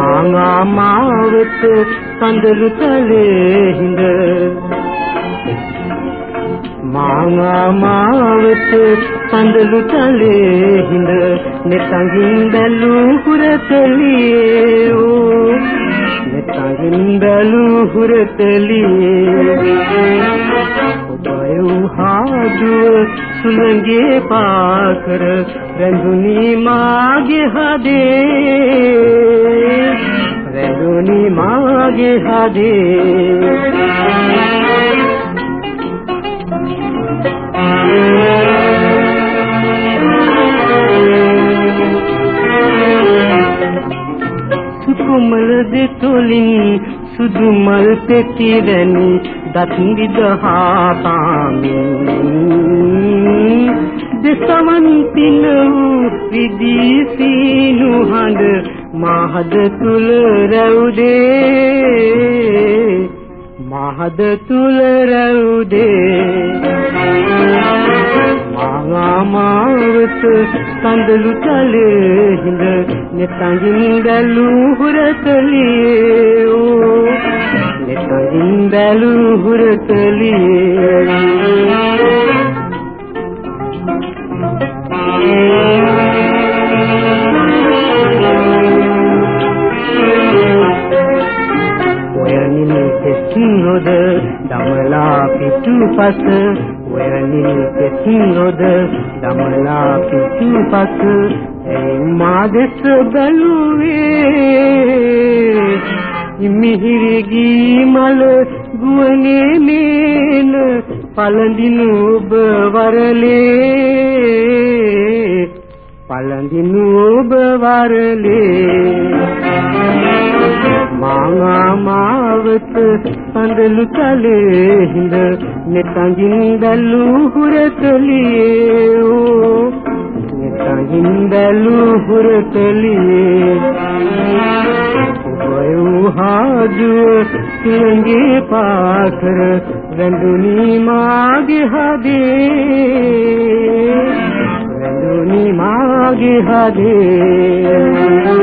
මාංගාමාවත සඳලු තලේ හිඳ මාංගාමාවත සඳලු තලේ හිඳ neතඟින් බැලු හුරතලියේ ඕ neතඟින් බැලු හුරතලියේ ඔබය උහාදුව සුළඟේ පාකර රැඳුනි මාගේ හදේ රැඳුනි මාගේ හදේ සුකුමල දෙතොලින් සුදු මල් පෙති වැනි දත් විදහා පාමින් දසවන් පින විදී සීනු හඬ මහද තුල රැවුදේ මහද තුල රැවුදේ මාමාවත සඳලු තලේ හිඳ neතඟින් බැලු හුරතලියේ ඕ දමලා පිටුපස ඔයනින් තෙස්නොද දමලා පිටුපස ඒ මාදෙස බැලුවේ මිහිරිගී මල ගුවනේ මේන පළඳිනු ඔබ වරලේ පළඳිනු ඔබ වරලේ මාමාවත සඳලු තලේ හිඳ neතඟින් බැලු හුරතලියේ ඕ neතඟින් බැලු හුරතලියේ ඔබ උහාදුව සිංගේ පාකර රැඳුනි මාගේ හදේ. රැඳුනි මාගේ හදේ.